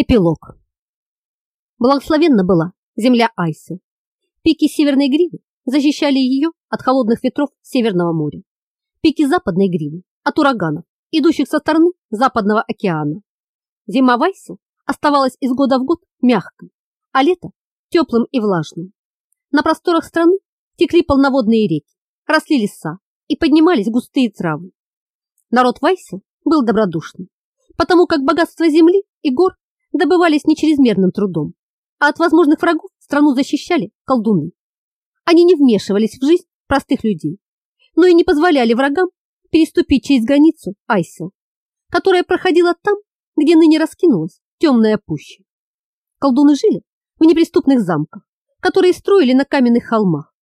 Эпилог. Благословенна была земля Айсы. Пики северной гривы защищали ее от холодных ветров Северного моря. Пики западной гривы от ураганов, идущих со стороны Западного океана. Зима в Айсе оставалась из года в год мягкой, а лето теплым и влажным. На просторах страны текли полноводные реки, росли леса и поднимались густые травы. Народ Вайсел был добродушным, потому как богатство земли и гор добывались не чрезмерным трудом, а от возможных врагов страну защищали колдуны. Они не вмешивались в жизнь простых людей, но и не позволяли врагам переступить через границу Айсел, которая проходила там, где ныне раскинулась темная пуща. Колдуны жили в неприступных замках, которые строили на каменных холмах.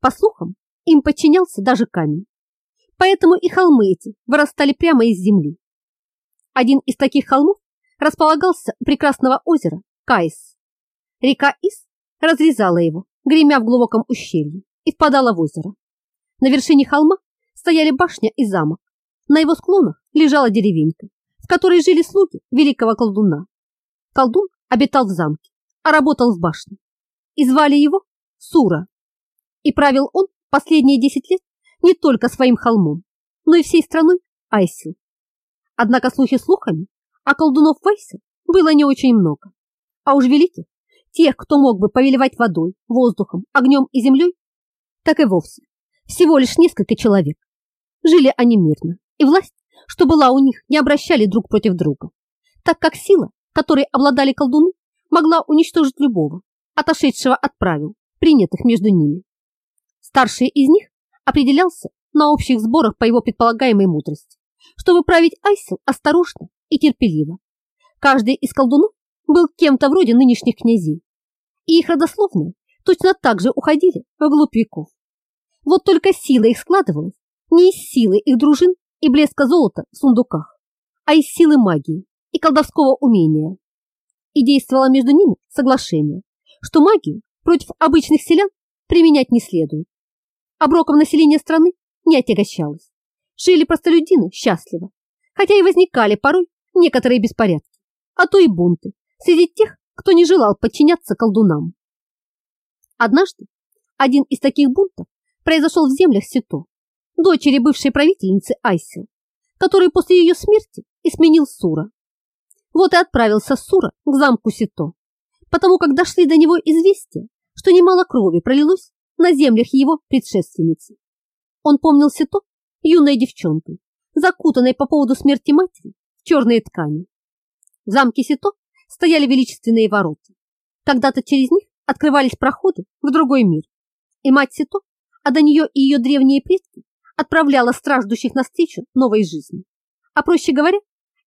По слухам, им подчинялся даже камень. Поэтому и холмы эти вырастали прямо из земли. Один из таких холмов располагался прекрасного озера Кайс. Река Ис разрезала его, гремя в глубоком ущелье, и впадала в озеро. На вершине холма стояли башня и замок. На его склонах лежала деревенька, в которой жили слуги великого колдуна. Колдун обитал в замке, а работал в башне. И звали его Сура. И правил он последние десять лет не только своим холмом, но и всей страной Айсил. Однако слухи слухами, а колдунов Вайса было не очень много. А уж великих, тех, кто мог бы повелевать водой, воздухом, огнем и землей, так и вовсе. Всего лишь несколько человек. Жили они мирно, и власть, что была у них, не обращали друг против друга, так как сила, которой обладали колдуны, могла уничтожить любого, отошедшего от правил, принятых между ними. Старший из них определялся на общих сборах по его предполагаемой мудрости, чтобы править Айсел осторожно и терпеливо. Каждый из колдунов был кем-то вроде нынешних князей, и их родословные точно так же уходили вглубь веков. Вот только сила их складывалась не из силы их дружин и блеска золота в сундуках, а из силы магии и колдовского умения. И действовало между ними соглашение, что магию против обычных селян применять не следует. Оброком населения страны не отягощалось. Жили простолюдины счастливо, хотя и возникали порой некоторые беспорядки, а то и бунты среди тех, кто не желал подчиняться колдунам. Однажды один из таких бунтов произошел в землях Сито, дочери бывшей правительницы Айсил, который после ее смерти и сменил Сура. Вот и отправился Сура к замку Сито, потому как дошли до него известия, что немало крови пролилось на землях его предшественницы. Он помнил Сито юной девчонкой, закутанной по поводу смерти матери черные ткани. В замке Сито стояли величественные ворота. Когда-то через них открывались проходы в другой мир. И мать Сито, а до нее и ее древние предки, отправляла страждущих навстречу новой жизни. А проще говоря,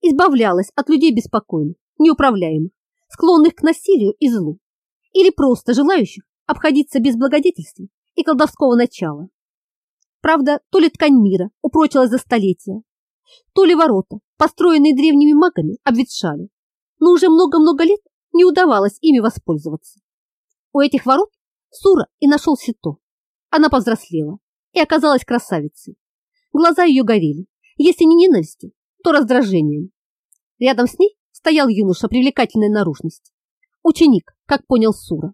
избавлялась от людей беспокойных, неуправляемых, склонных к насилию и злу, или просто желающих обходиться без благодетельства и колдовского начала. Правда, то ли ткань мира упрочилась за столетия, то ли ворота, построенные древними магами, обветшали, но уже много-много лет не удавалось ими воспользоваться. У этих ворот Сура и нашел Сито. Она повзрослела и оказалась красавицей. Глаза ее горели, если не ненавистью, то раздражением. Рядом с ней стоял юноша привлекательной наружности. Ученик, как понял Сура.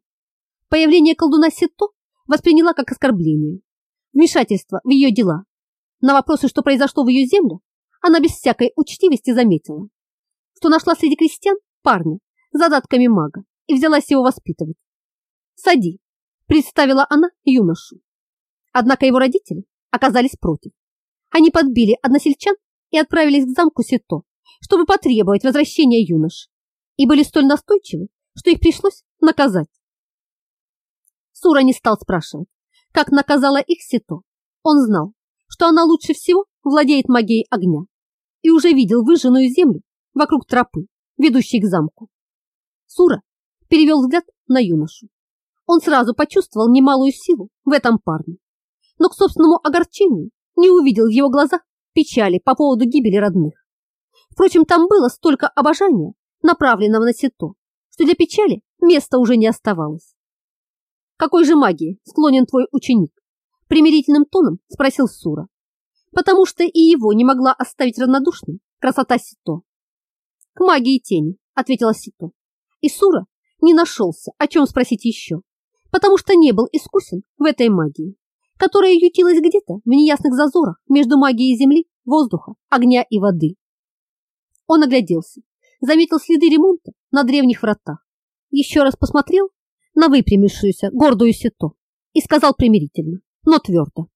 Появление колдуна Сито восприняла как оскорбление, вмешательство в ее дела. На вопросы, что произошло в ее землю, она без всякой учтивости заметила, что нашла среди крестьян парня с задатками мага и взялась его воспитывать. «Сади», – представила она юношу. Однако его родители оказались против. Они подбили односельчан и отправились к замку Сито, чтобы потребовать возвращения юнош, и были столь настойчивы, что их пришлось наказать. Сура не стал спрашивать, как наказала их Сито. Он знал, что она лучше всего владеет магией огня и уже видел выжженную землю вокруг тропы, ведущей к замку. Сура перевел взгляд на юношу. Он сразу почувствовал немалую силу в этом парне, но к собственному огорчению не увидел в его глазах печали по поводу гибели родных. Впрочем, там было столько обожания, направленного на Сито, что для печали места уже не оставалось. «Какой же магии склонен твой ученик?» Примирительным тоном спросил Сура, потому что и его не могла оставить равнодушным красота Сито. «К магии тени», ответила Сито. И Сура не нашелся, о чем спросить еще, потому что не был искусен в этой магии, которая ютилась где-то в неясных зазорах между магией земли, воздуха, огня и воды. Он огляделся, заметил следы ремонта на древних вратах, еще раз посмотрел на выпрямившуюся гордую Сито и сказал примирительно, но твердо.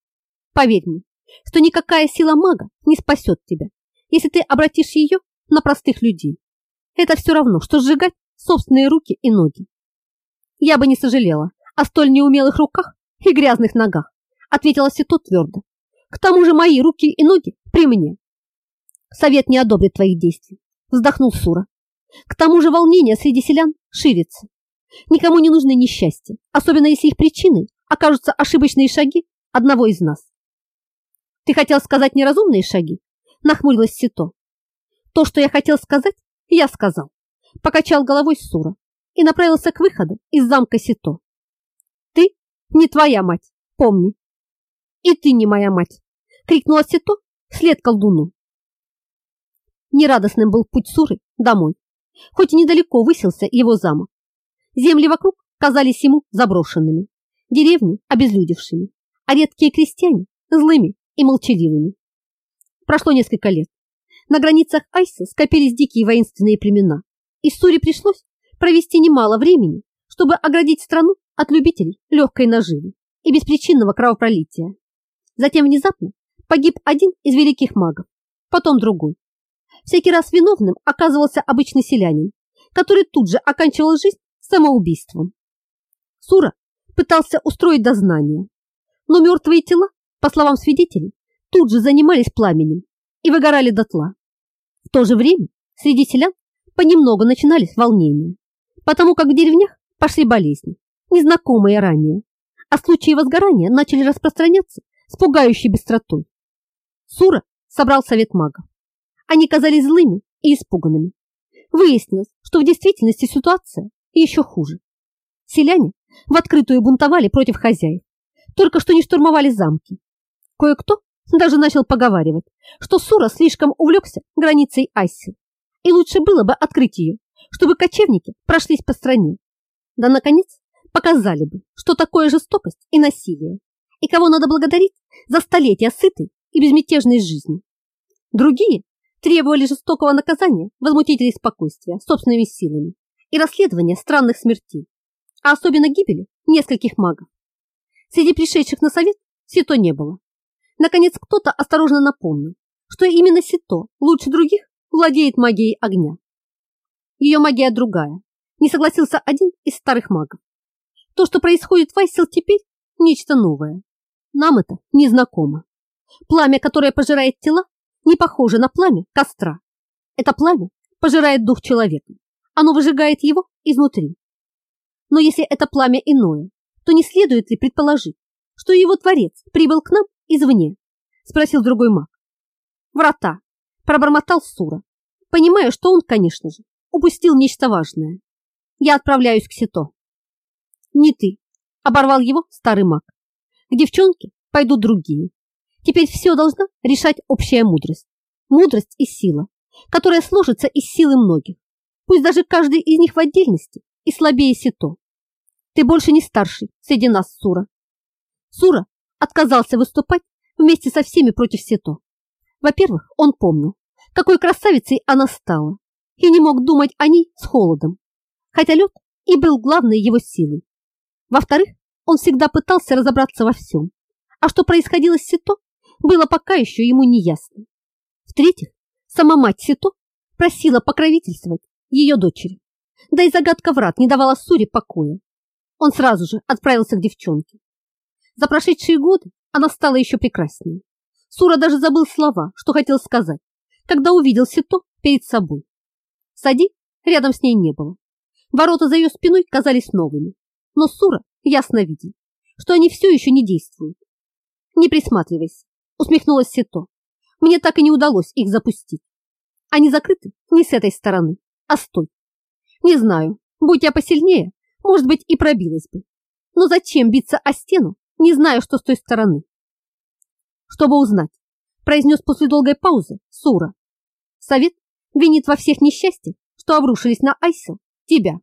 Поверь мне, что никакая сила мага не спасет тебя, если ты обратишь ее на простых людей. Это все равно, что сжигать собственные руки и ноги. Я бы не сожалела о столь неумелых руках и грязных ногах, ответила Сито твердо. К тому же мои руки и ноги при мне. Совет не одобрит твоих действий, вздохнул Сура. К тому же волнение среди селян ширится. Никому не нужны несчастья, особенно если их причиной окажутся ошибочные шаги одного из нас. Ты хотел сказать неразумные шаги? Нахмурилась Сито. То, что я хотел сказать, я сказал. Покачал головой Сура и направился к выходу из замка Сито. Ты не твоя мать, помни. И ты не моя мать, крикнула Сито вслед колдуну. Нерадостным был путь Суры домой, хоть и недалеко высился его замок. Земли вокруг казались ему заброшенными, деревни обезлюдевшими, а редкие крестьяне злыми и молчаливыми. Прошло несколько лет. На границах Айса скопились дикие воинственные племена, и Суре пришлось провести немало времени, чтобы оградить страну от любителей легкой наживы и беспричинного кровопролития. Затем внезапно погиб один из великих магов, потом другой. Всякий раз виновным оказывался обычный селянин, который тут же оканчивал жизнь самоубийством. Сура пытался устроить дознание, но мертвые тела, по словам свидетелей, тут же занимались пламенем и выгорали дотла. В то же время среди селян понемногу начинались волнения, потому как в деревнях пошли болезни, незнакомые ранее, а случаи возгорания начали распространяться с пугающей быстротой. Сура собрал совет магов. Они казались злыми и испуганными. Выяснилось, что в действительности ситуация еще хуже. Селяне в открытую бунтовали против хозяев, только что не штурмовали замки. Кое-кто даже начал поговаривать, что Сура слишком увлекся границей Айси, и лучше было бы открыть ее, чтобы кочевники прошлись по стране. Да, наконец, показали бы, что такое жестокость и насилие, и кого надо благодарить за столетия сытой и безмятежной жизни. Другие требовали жестокого наказания возмутителей спокойствия собственными силами и расследования странных смертей, а особенно гибели нескольких магов. Среди пришедших на совет Сито не было. Наконец кто-то осторожно напомнил, что именно Сито лучше других владеет магией огня. Ее магия другая, не согласился один из старых магов. То, что происходит в Айсел теперь, нечто новое. Нам это незнакомо. Пламя, которое пожирает тела, не похоже на пламя костра. Это пламя пожирает дух человека. Оно выжигает его изнутри. Но если это пламя иное, то не следует ли предположить, что его творец прибыл к нам извне? Спросил другой маг. Врата, пробормотал Сура, понимая, что он, конечно же, упустил нечто важное. Я отправляюсь к Сито. Не ты, оборвал его старый маг. К девчонке пойдут другие. Теперь все должна решать общая мудрость. Мудрость и сила, которая сложится из силы многих. Пусть даже каждый из них в отдельности и слабее Сито. Ты больше не старший среди нас, Сура. Сура отказался выступать вместе со всеми против Сито. Во-первых, он помнил, какой красавицей она стала, и не мог думать о ней с холодом, хотя лед и был главной его силой. Во-вторых, он всегда пытался разобраться во всем, а что происходило с Сито, было пока еще ему не ясно. В-третьих, сама мать Сито просила покровительствовать ее дочери, да и загадка врат не давала Суре покоя. Он сразу же отправился к девчонке. За прошедшие годы она стала еще прекраснее. Сура даже забыл слова, что хотел сказать, когда увидел Сито перед собой. Сади рядом с ней не было. Ворота за ее спиной казались новыми, но Сура ясно видел, что они все еще не действуют. «Не присматривайся», — усмехнулась Сито. «Мне так и не удалось их запустить. Они закрыты не с этой стороны, а с той. Не знаю, будь я посильнее, может быть, и пробилась бы. Но зачем биться о стену, не зная, что с той стороны?» «Чтобы узнать», — произнес после долгой паузы Сура. «Совет винит во всех несчастьях что обрушились на Айсел, тебя.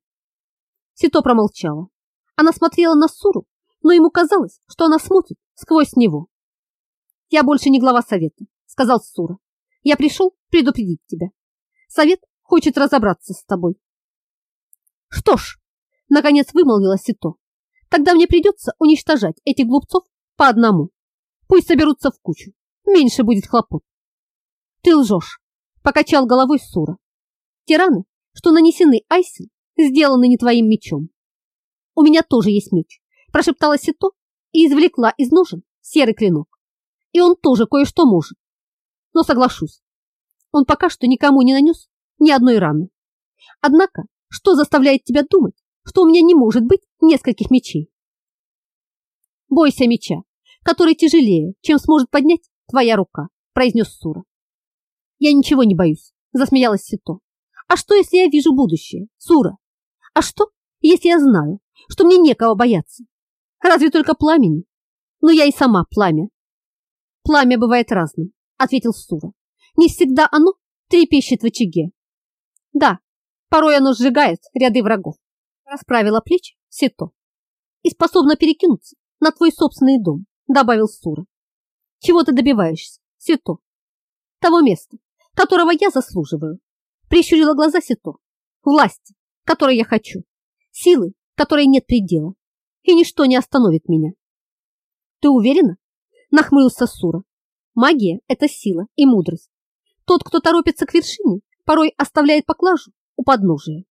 Сито промолчала. Она смотрела на Суру, но ему казалось, что она смотрит сквозь него. «Я больше не глава совета», — сказал Сура. «Я пришел предупредить тебя. Совет хочет разобраться с тобой». «Что ж», — наконец вымолвила Сито, «тогда мне придется уничтожать этих глупцов по одному. Пусть соберутся в кучу, меньше будет хлопот». «Ты лжешь», — покачал головой Сура. «Тираны, что нанесены Айсен, сделаны не твоим мечом. У меня тоже есть меч, прошептала Сито и извлекла из ножен серый клинок. И он тоже кое-что может. Но соглашусь, он пока что никому не нанес ни одной раны. Однако, что заставляет тебя думать, что у меня не может быть нескольких мечей? Бойся меча, который тяжелее, чем сможет поднять твоя рука, произнес Сура. Я ничего не боюсь, засмеялась Сито. А что, если я вижу будущее, Сура? А что, если я знаю, что мне некого бояться? Разве только пламени? Но я и сама пламя. Пламя бывает разным, ответил Сура. Не всегда оно трепещет в очаге. Да, порой оно сжигает ряды врагов. Расправила плечи Сито. И способна перекинуться на твой собственный дом, добавил Сура. Чего ты добиваешься, Сито? Того места, которого я заслуживаю. Прищурила глаза Сито. Власти, которой я хочу. Силы, которой нет предела. И ничто не остановит меня. Ты уверена? Нахмурился Сура. Магия – это сила и мудрость. Тот, кто торопится к вершине, порой оставляет поклажу у подножия.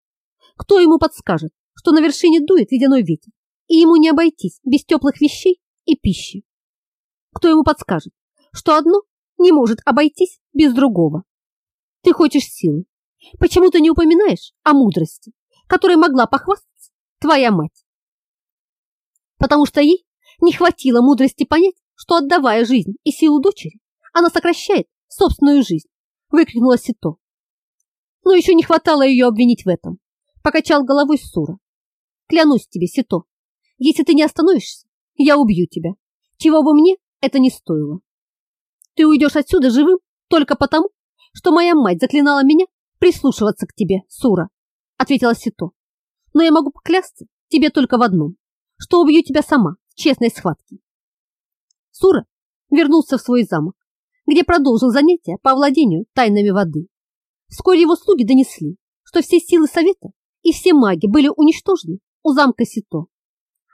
Кто ему подскажет, что на вершине дует ледяной ветер, и ему не обойтись без теплых вещей и пищи? Кто ему подскажет, что одно не может обойтись без другого? Ты хочешь силы. Почему ты не упоминаешь о мудрости, которой могла похвастаться твоя мать? Потому что ей не хватило мудрости понять, что отдавая жизнь и силу дочери, она сокращает собственную жизнь, выкрикнула Сито. Но еще не хватало ее обвинить в этом. Покачал головой Сура. Клянусь тебе, Сито, если ты не остановишься, я убью тебя. Чего бы мне это не стоило. Ты уйдешь отсюда живым только потому, что моя мать заклинала меня прислушиваться к тебе, Сура, ответила Сито. Но я могу поклясться тебе только в одном, что убью тебя сама в честной схватке. Сура вернулся в свой замок, где продолжил занятия по овладению тайнами воды. Вскоре его слуги донесли, что все силы совета и все маги были уничтожены у замка Сито.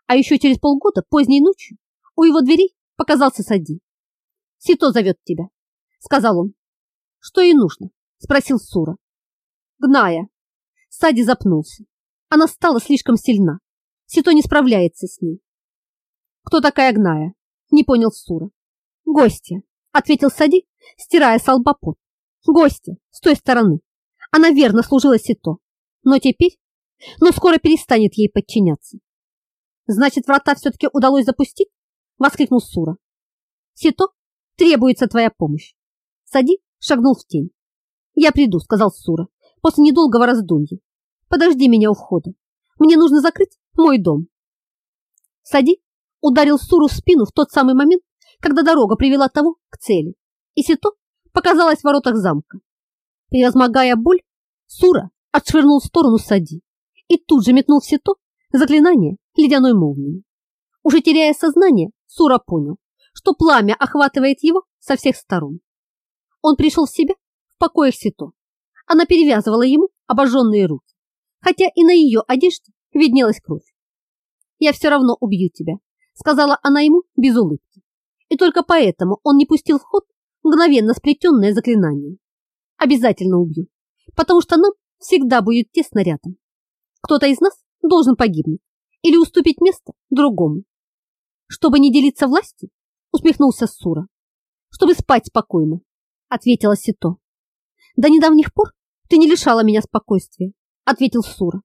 А еще через полгода, поздней ночью, у его дверей показался Сади. «Сито зовет тебя», — сказал он. «Что ей нужно?» — спросил Сура. «Гная». Сади запнулся. Она стала слишком сильна. Сито не справляется с ней. «Кто такая Гная?» — не понял Сура. «Гостья», — ответил Сади, стирая с лба. «Гостья, с той стороны. Она верно служила Сито. Но теперь... Но скоро перестанет ей подчиняться». «Значит, врата все-таки удалось запустить?» — воскликнул Сура. «Сито, требуется твоя помощь». Сади шагнул в тень. «Я приду», — сказал Сура, после недолгого раздумья. «Подожди меня у входа. Мне нужно закрыть мой дом». Сади ударил Суру в спину в тот самый момент, когда дорога привела того к цели, и Сито показалась в воротах замка. Превозмогая боль, Сура отшвырнул в сторону Сади и тут же метнул в Сито заклинание ледяной молнии. Уже теряя сознание, Сура понял, что пламя охватывает его со всех сторон. Он пришел в себя в покоях Сито. Она перевязывала ему обожженные руки, хотя и на ее одежде виднелась кровь. «Я все равно убью тебя», — сказала она ему без улыбки. И только поэтому он не пустил в ход мгновенно сплетенное заклинание. «Обязательно убью, потому что нам всегда будет тесно рядом. Кто-то из нас должен погибнуть или уступить место другому. Чтобы не делиться властью, усмехнулся Сура. Чтобы спать спокойно, ответила Сито. До недавних пор ты не лишала меня спокойствия, ответил Сура.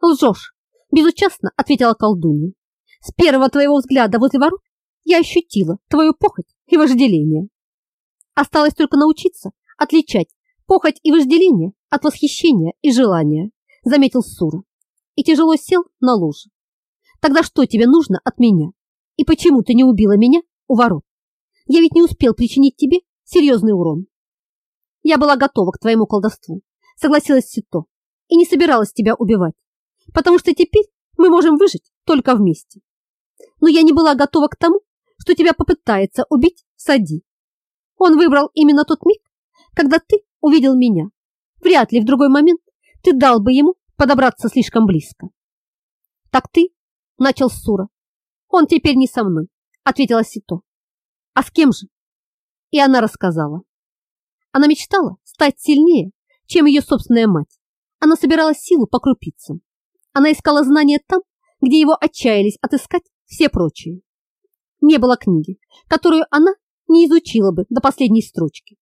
Лжешь, безучастно ответила колдунья. С первого твоего взгляда возле ворот я ощутила твою похоть и вожделение. Осталось только научиться отличать похоть и вожделение от восхищения и желания, заметил Сура и тяжело сел на ложе. Тогда что тебе нужно от меня? И почему ты не убила меня у ворот? Я ведь не успел причинить тебе серьезный урон. Я была готова к твоему колдовству, согласилась Сито. и не собиралась тебя убивать, потому что теперь мы можем выжить только вместе. Но я не была готова к тому, что тебя попытается убить Сади. Он выбрал именно тот миг, когда ты увидел меня. Вряд ли в другой момент ты дал бы ему подобраться слишком близко. Так ты, начал Сура. Он теперь не со мной, ответила Сито. А с кем же? И она рассказала. Она мечтала стать сильнее, чем ее собственная мать. Она собирала силу по крупицам. Она искала знания там, где его отчаялись отыскать все прочие. Не было книги, которую она не изучила бы до последней строчки.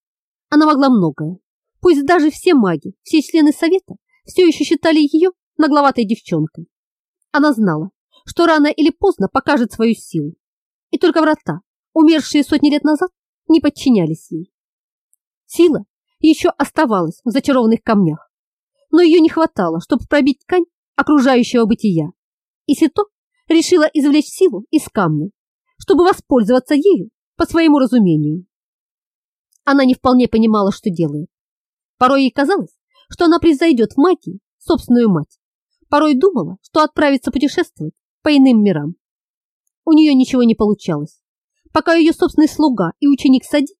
Она могла многое. Пусть даже все маги, все члены совета все еще считали ее нагловатой девчонкой. Она знала, что рано или поздно покажет свою силу. И только врата, умершие сотни лет назад, не подчинялись ей. Сила еще оставалась в зачарованных камнях, но ее не хватало, чтобы пробить ткань окружающего бытия. И Сито решила извлечь силу из камня, чтобы воспользоваться ею по своему разумению. Она не вполне понимала, что делает. Порой ей казалось, что она превзойдет в магии собственную мать. Порой думала, что отправится путешествовать по иным мирам. У нее ничего не получалось, пока ее собственный слуга и ученик Сади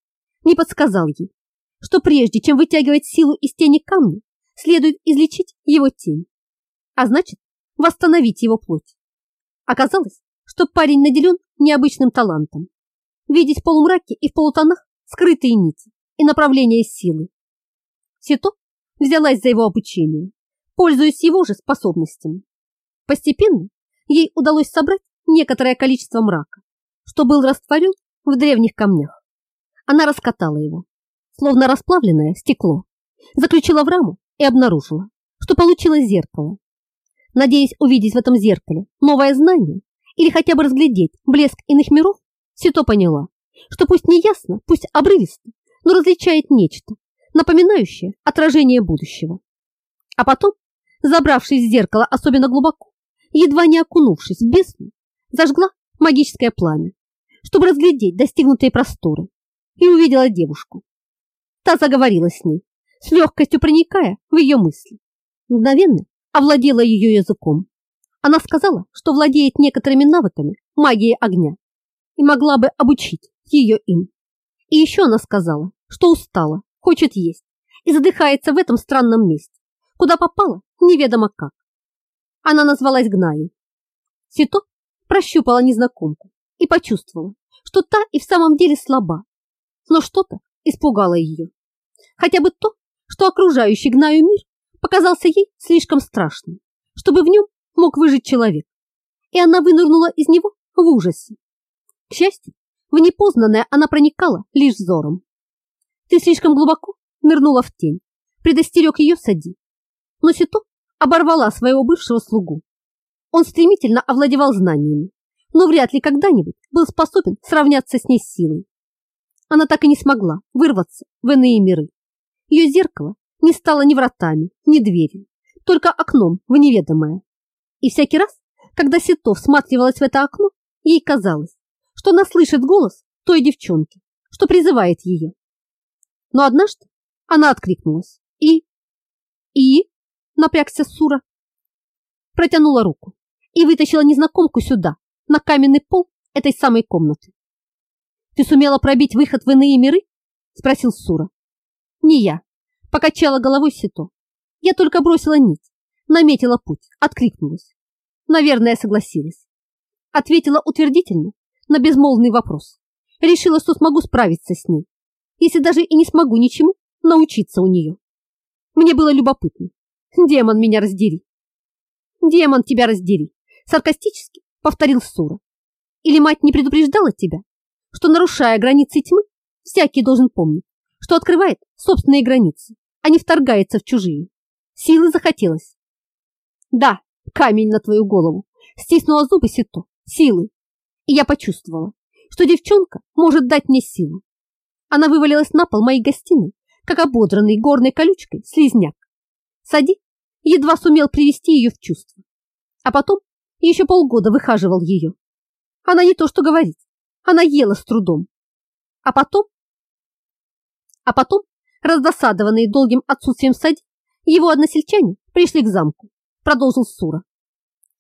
не подсказал ей, что прежде чем вытягивать силу из тени камня, следует излечить его тень, а значит, восстановить его плоть. Оказалось, что парень наделен необычным талантом видеть в полумраке и в полутонах скрытые нити и направления силы. Сито взялась за его обучение, пользуясь его же способностями. Постепенно ей удалось собрать некоторое количество мрака, что был растворен в древних камнях. Она раскатала его, словно расплавленное стекло, заключила в раму и обнаружила, что получила зеркало. Надеясь увидеть в этом зеркале новое знание или хотя бы разглядеть блеск иных миров, Сито поняла, что пусть не ясно, пусть обрывисто, но различает нечто, напоминающее отражение будущего. А потом, забравшись в зеркало особенно глубоко, едва не окунувшись в бездну, зажгла магическое пламя, чтобы разглядеть достигнутые просторы, и увидела девушку. Та заговорила с ней, с легкостью проникая в ее мысли. Мгновенно овладела ее языком. Она сказала, что владеет некоторыми навыками магии огня и могла бы обучить ее им. И еще она сказала, что устала, хочет есть и задыхается в этом странном месте, куда попала неведомо как. Она назвалась Гнаей. Сито прощупала незнакомку и почувствовала, что та и в самом деле слаба, но что-то испугало ее. Хотя бы то, что окружающий Гнаю мир показался ей слишком страшным, чтобы в нем мог выжить человек, и она вынырнула из него в ужасе. К счастью, в непознанное она проникала лишь взором. Ты слишком глубоко нырнула в тень, предостерег ее сади. Но Сито оборвала своего бывшего слугу. Он стремительно овладевал знаниями, но вряд ли когда-нибудь был способен сравняться с ней силой. Она так и не смогла вырваться в иные миры. Ее зеркало не стало ни вратами, ни дверью, только окном в неведомое. И всякий раз, когда Сито всматривалась в это окно, ей казалось, что она слышит голос той девчонки, что призывает ее. Но однажды она откликнулась и... И... Напрягся Сура. Протянула руку и вытащила незнакомку сюда, на каменный пол этой самой комнаты. «Ты сумела пробить выход в иные миры?» спросил Сура. «Не я», покачала головой Сито. «Я только бросила нить, наметила путь, откликнулась. Наверное, согласилась. Ответила утвердительно на безмолвный вопрос. Решила, что смогу справиться с ней, если даже и не смогу ничему научиться у нее. Мне было любопытно. Демон меня раздери. Демон тебя раздери. Саркастически повторил Сура. Или мать не предупреждала тебя, что, нарушая границы тьмы, всякий должен помнить, что открывает собственные границы, а не вторгается в чужие. Силы захотелось. Да, камень на твою голову. Стиснула зубы Сито. Силы и я почувствовала, что девчонка может дать мне силу. Она вывалилась на пол моей гостиной, как ободранный горной колючкой слизняк. Сади едва сумел привести ее в чувство, а потом еще полгода выхаживал ее. Она не то что говорит, она ела с трудом. А потом... А потом, раздосадованный долгим отсутствием Сади, Его односельчане пришли к замку, продолжил Сура.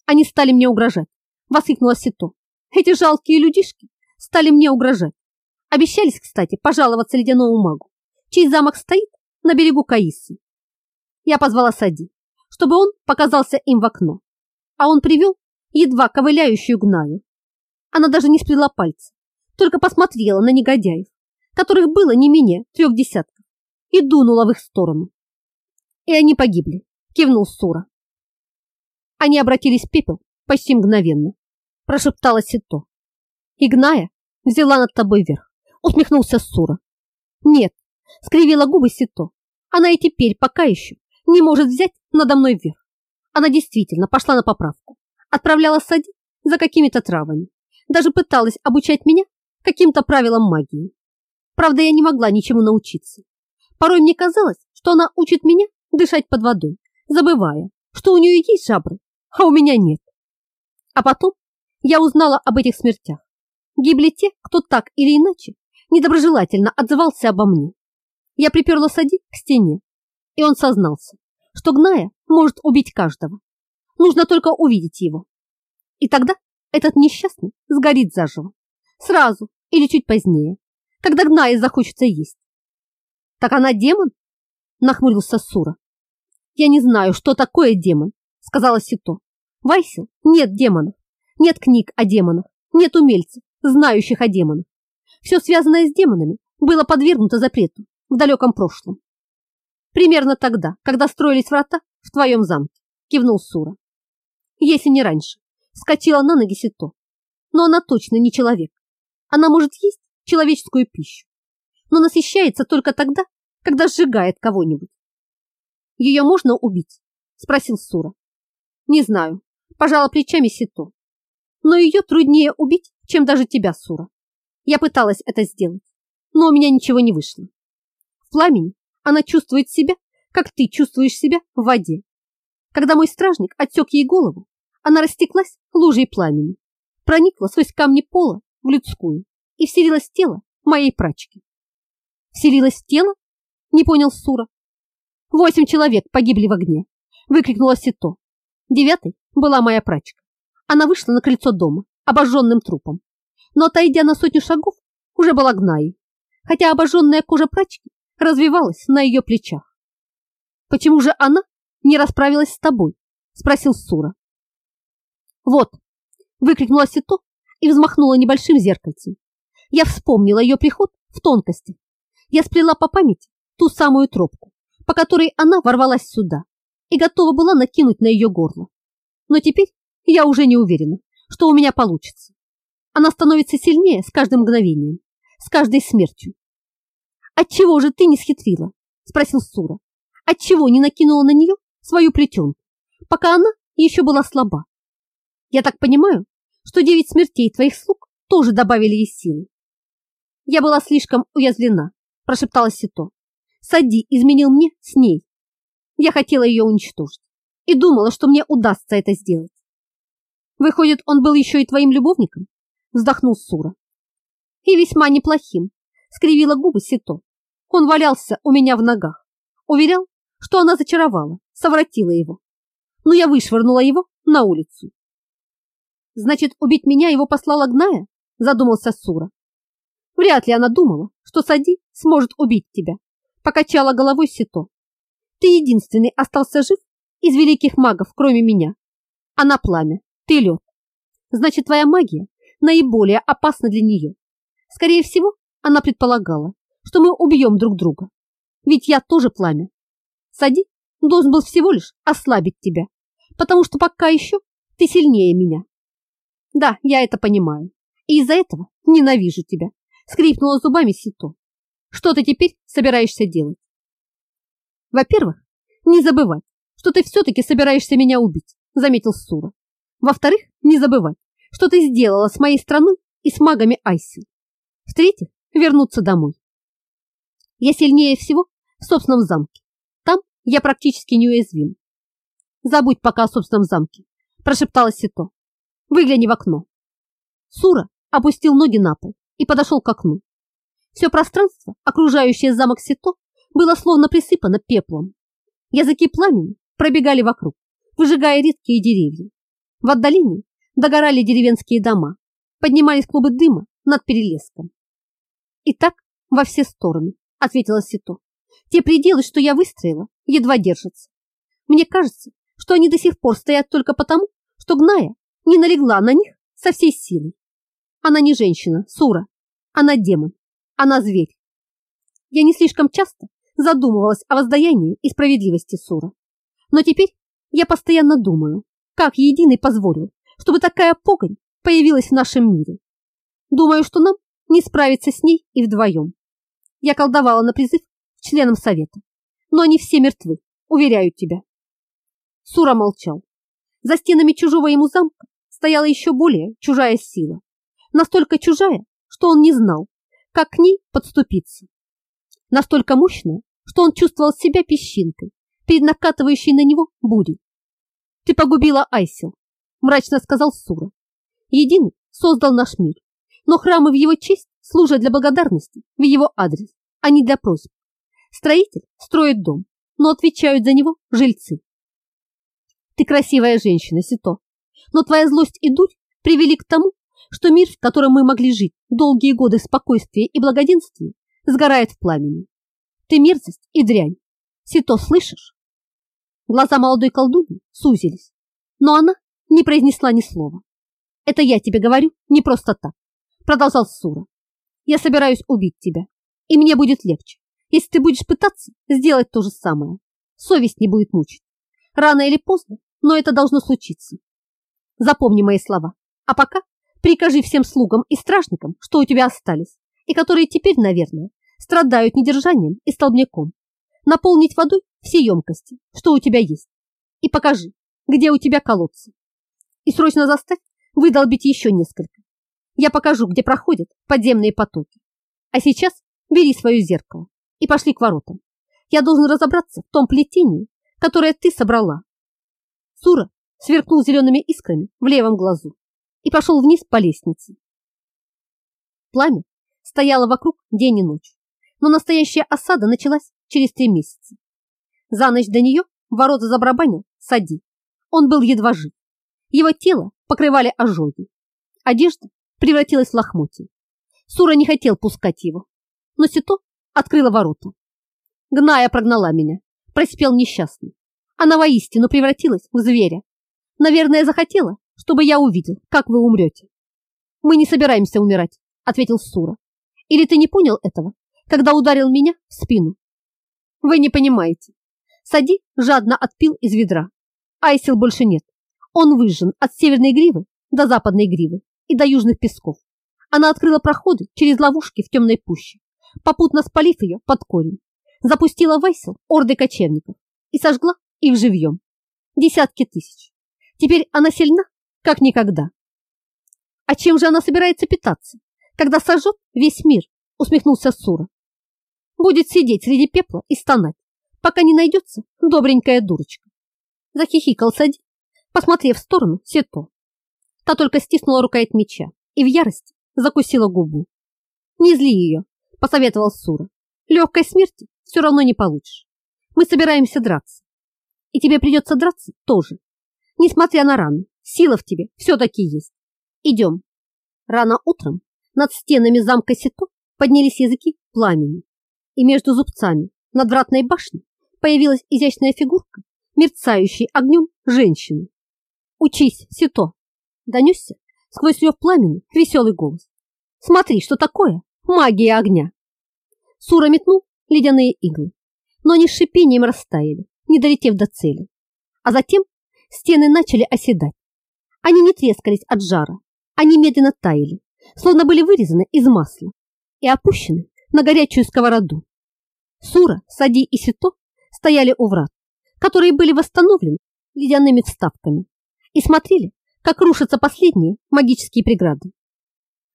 Они стали мне угрожать, воскликнула Сито. Эти жалкие людишки стали мне угрожать. Обещались, кстати, пожаловаться ледяному магу, чей замок стоит на берегу Каисы. Я позвала Сади, чтобы он показался им в окно, а он привел едва ковыляющую гнаю. Она даже не сплела пальцы, только посмотрела на негодяев, которых было не менее трех десятков, и дунула в их сторону. И они погибли, кивнул Сура. Они обратились в пепел почти мгновенно, прошептала Сито. Игная взяла над тобой верх, усмехнулся Сура. Нет, скривила губы Сито. Она и теперь пока еще не может взять надо мной верх. Она действительно пошла на поправку, отправляла Сади за какими-то травами, даже пыталась обучать меня каким-то правилам магии. Правда, я не могла ничему научиться. Порой мне казалось, что она учит меня дышать под водой, забывая, что у нее есть жабры, а у меня нет. А потом я узнала об этих смертях. Гибли те, кто так или иначе недоброжелательно отзывался обо мне. Я приперла Сади к стене, и он сознался, что Гная может убить каждого. Нужно только увидеть его. И тогда этот несчастный сгорит заживо. Сразу или чуть позднее, когда Гная захочется есть. Так она демон? Нахмурился Сура. Я не знаю, что такое демон, сказала Сито. Вайсел, нет демонов, нет книг о демонах, нет умельцев, знающих о демонах. Все связанное с демонами было подвергнуто запрету в далеком прошлом. Примерно тогда, когда строились врата в твоем замке, кивнул Сура. Если не раньше, скочила на ноги Сито. Но она точно не человек. Она может есть человеческую пищу, но насыщается только тогда, когда сжигает кого-нибудь. Ее можно убить? Спросил Сура. Не знаю, пожала плечами Сито. Но ее труднее убить, чем даже тебя, Сура. Я пыталась это сделать, но у меня ничего не вышло. В пламени она чувствует себя, как ты чувствуешь себя в воде. Когда мой стражник отсек ей голову, она растеклась лужей пламени, проникла сквозь камни пола в людскую и вселилась в тело моей прачки. Вселилась в тело? Не понял Сура. Восемь человек погибли в огне, выкрикнула Сито. Девятой была моя прачка. Она вышла на крыльцо дома, обожженным трупом. Но, отойдя на сотню шагов, уже была гнаей, хотя обожженная кожа прачки развивалась на ее плечах. «Почему же она не расправилась с тобой?» – спросил Сура. «Вот!» – выкрикнула Сито и взмахнула небольшим зеркальцем. Я вспомнила ее приход в тонкости. Я сплела по памяти ту самую тропку, по которой она ворвалась сюда и готова была накинуть на ее горло. Но теперь я уже не уверена, что у меня получится. Она становится сильнее с каждым мгновением, с каждой смертью. «Отчего же ты не схитрила?» – спросил Сура. «Отчего не накинула на нее свою плетенку, пока она еще была слаба? Я так понимаю, что девять смертей твоих слуг тоже добавили ей силы. Я была слишком уязвлена, прошептала Сито. Сади изменил мне с ней. Я хотела ее уничтожить и думала, что мне удастся это сделать. Выходит, он был еще и твоим любовником? Вздохнул Сура. И весьма неплохим, скривила губы Сито. Он валялся у меня в ногах. Уверял, что она зачаровала, совратила его. Но я вышвырнула его на улицу. Значит, убить меня его послала Гная? Задумался Сура. Вряд ли она думала, что Сади сможет убить тебя. Покачала головой Сито. Ты единственный остался жив из великих магов, кроме меня. Она пламя, ты лед. Значит, твоя магия наиболее опасна для нее. Скорее всего, она предполагала, что мы убьем друг друга. Ведь я тоже пламя. Сади должен был всего лишь ослабить тебя, потому что пока еще ты сильнее меня. Да, я это понимаю. И из-за этого ненавижу тебя скрипнула зубами Сито. Что ты теперь собираешься делать? Во-первых, не забывать, что ты все-таки собираешься меня убить, заметил Сура. Во-вторых, не забывать, что ты сделала с моей страной и с магами Айси. В-третьих, вернуться домой. Я сильнее всего в собственном замке. Там я практически неуязвим. Забудь пока о собственном замке, прошептала Сито. Выгляни в окно. Сура опустил ноги на пол и подошел к окну. Все пространство, окружающее замок Сито, было словно присыпано пеплом. Языки пламени пробегали вокруг, выжигая редкие деревья. В отдалении догорали деревенские дома, поднимались клубы дыма над перелеском. И так во все стороны, ответила Сито. Те пределы, что я выстроила, едва держатся. Мне кажется, что они до сих пор стоят только потому, что Гная не налегла на них со всей силой. Она не женщина, Сура. Она демон. Она зверь. Я не слишком часто задумывалась о воздаянии и справедливости Сура. Но теперь я постоянно думаю, как Единый позволил, чтобы такая погонь появилась в нашем мире. Думаю, что нам не справиться с ней и вдвоем. Я колдовала на призыв членам совета, но они все мертвы, уверяю тебя. Сура молчал. За стенами чужого ему замка стояла еще более чужая сила. Настолько чужая, что он не знал, как к ней подступиться. Настолько мощная, что он чувствовал себя песчинкой перед накатывающей на него бурей. «Ты погубила Айсил», – мрачно сказал Сура. «Единый создал наш мир, но храмы в его честь служат для благодарности в его адрес, а не для просьб. Строитель строит дом, но отвечают за него жильцы. Ты красивая женщина, Сито, но твоя злость и дурь привели к тому, что мир, в котором мы могли жить долгие годы спокойствия и благоденствия, сгорает в пламени. Ты мерзость и дрянь. Сито, слышишь? Глаза молодой колдуньи сузились, но она не произнесла ни слова. Это я тебе говорю не просто так, продолжал Сура. Я собираюсь убить тебя, и мне будет легче, если ты будешь пытаться сделать то же самое. Совесть не будет мучить. Рано или поздно, но это должно случиться. Запомни мои слова. А пока прикажи всем слугам и стражникам, что у тебя остались, и которые теперь, наверное, страдают недержанием и столбняком, наполнить водой все емкости, что у тебя есть, и покажи, где у тебя колодцы. И срочно заставь выдолбить еще несколько. Я покажу, где проходят подземные потоки. А сейчас бери свое зеркало и пошли к воротам. Я должен разобраться в том плетении, которое ты собрала. Сура сверкнул зелеными искрами в левом глазу и пошел вниз по лестнице. Пламя стояло вокруг день и ночь, но настоящая осада началась через три месяца. За ночь до нее ворота забрабанил Сади. Он был едва жив. Его тело покрывали ожоги. Одежда превратилась в лохмотье. Сура не хотел пускать его, но Сито открыла ворота. Гная прогнала меня, проспел несчастный. Она воистину превратилась в зверя. Наверное, захотела, чтобы я увидел, как вы умрете. Мы не собираемся умирать, ответил Сура. Или ты не понял этого, когда ударил меня в спину? Вы не понимаете. Сади жадно отпил из ведра. Айсил больше нет. Он выжжен от северной гривы до западной гривы и до южных песков. Она открыла проходы через ловушки в темной пуще, попутно спалив ее под корень. Запустила в Айсил орды кочевников и сожгла их живьем. Десятки тысяч. Теперь она сильна, как никогда. А чем же она собирается питаться, когда сожжет весь мир? Усмехнулся Сура. Будет сидеть среди пепла и стонать, пока не найдется добренькая дурочка. Захихикал Сади, посмотрев в сторону Сето. Та только стиснула рукоять меча и в ярости закусила губу. Не зли ее, посоветовал Сура. Легкой смерти все равно не получишь. Мы собираемся драться. И тебе придется драться тоже. Несмотря на раны, сила в тебе все-таки есть. Идем. Рано утром над стенами замка Сито поднялись языки пламени, и между зубцами надвратной башни появилась изящная фигурка, мерцающей огнем женщины. «Учись, Сито!» – донесся сквозь рев пламени веселый голос. «Смотри, что такое магия огня!» Сура метнул ледяные иглы, но они с шипением растаяли, не долетев до цели. А затем стены начали оседать. Они не трескались от жара, они медленно таяли, словно были вырезаны из масла и опущены на горячую сковороду. Сура, Сади и Сито стояли у врат, которые были восстановлены ледяными вставками, и смотрели, как рушатся последние магические преграды.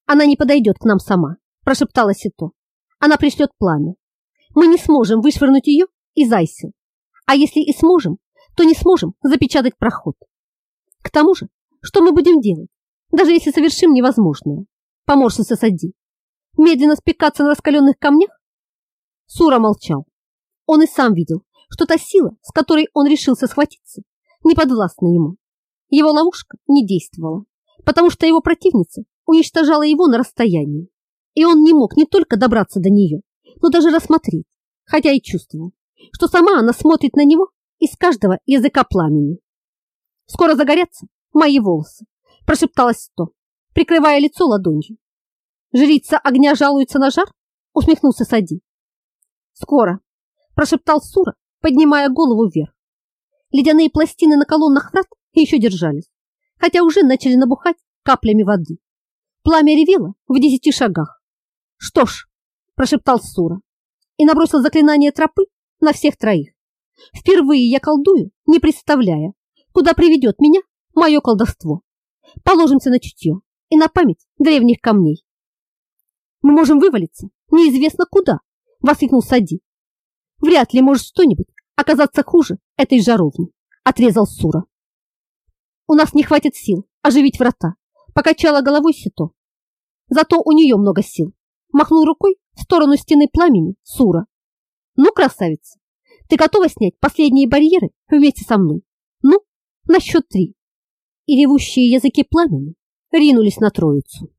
«Она не подойдет к нам сама», – прошептала Сито. «Она пришлет пламя. Мы не сможем вышвырнуть ее из Айсил. А если и сможем, то не сможем запечатать проход. К тому же, что мы будем делать, даже если совершим невозможное?» Поморщился Сади. «Медленно спекаться на раскаленных камнях?» Сура молчал. Он и сам видел, что та сила, с которой он решился схватиться, не подвластна ему. Его ловушка не действовала, потому что его противница уничтожала его на расстоянии, и он не мог не только добраться до нее, но даже рассмотреть, хотя и чувствовал, что сама она смотрит на него из каждого языка пламени. «Скоро загорятся мои волосы», – прошепталась Сто, прикрывая лицо ладонью. «Жрица огня жалуется на жар?» – усмехнулся Сади. «Скоро», – прошептал Сура, поднимая голову вверх. Ледяные пластины на колоннах врат еще держались, хотя уже начали набухать каплями воды. Пламя ревело в десяти шагах. «Что ж», – прошептал Сура и набросил заклинание тропы на всех троих. «Впервые я колдую, не представляя, куда приведет меня мое колдовство. Положимся на чутье и на память древних камней». «Мы можем вывалиться неизвестно куда», – воскликнул Сади. «Вряд ли может что-нибудь оказаться хуже этой жаровни», – отрезал Сура. «У нас не хватит сил оживить врата», – покачала головой Сито. «Зато у нее много сил», – махнул рукой в сторону стены пламени Сура. «Ну, красавица, ты готова снять последние барьеры вместе со мной? Ну, на счет три». И ревущие языки пламени ринулись на троицу.